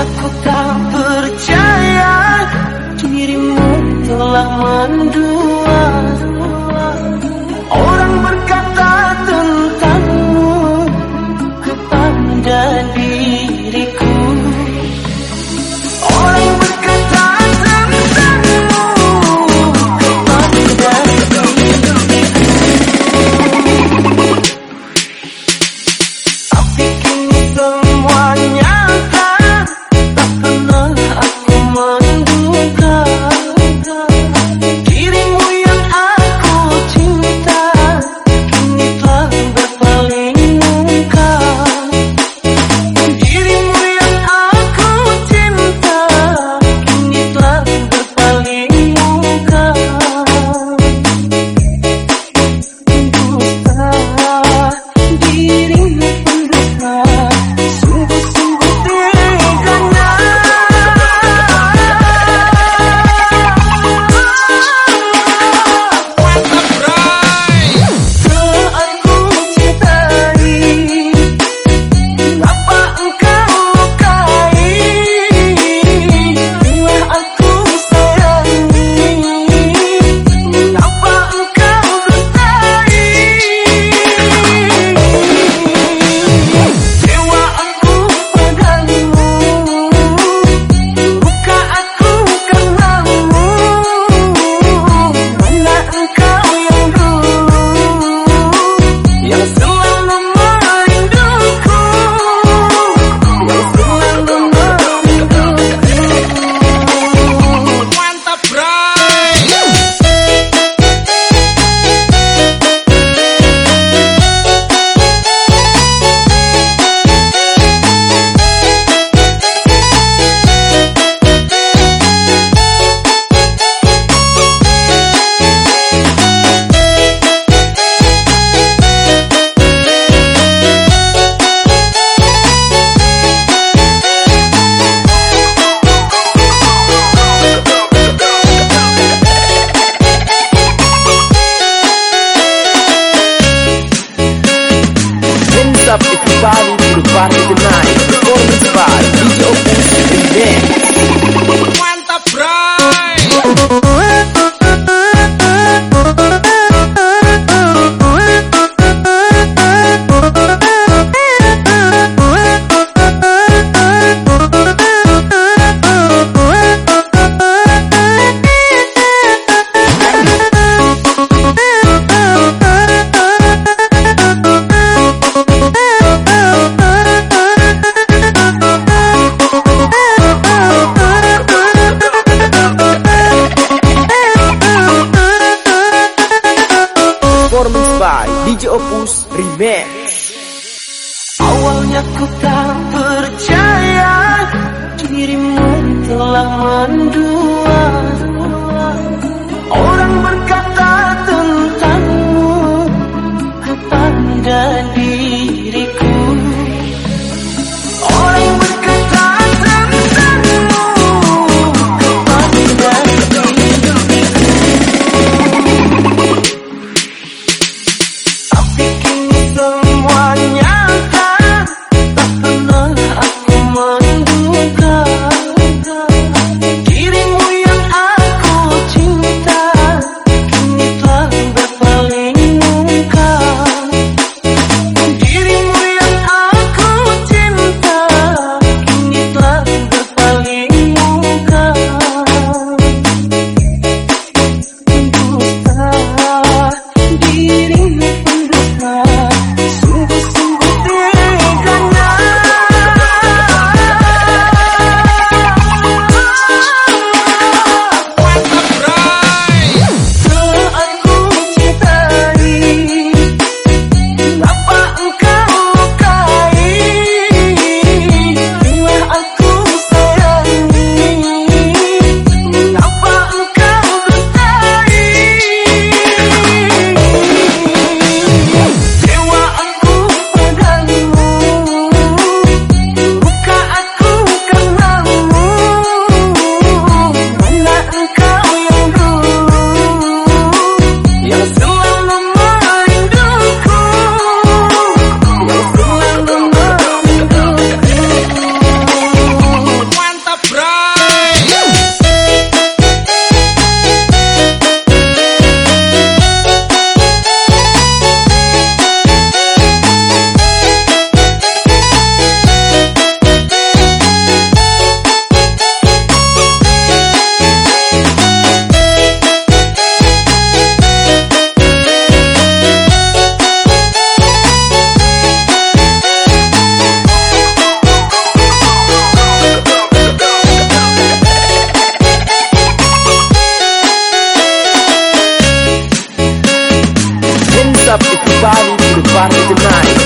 Aku tak percaya Dirimu telah mendua. Awalnya ku tak percaya Dirimu telah mendua. Orang body to the party tonight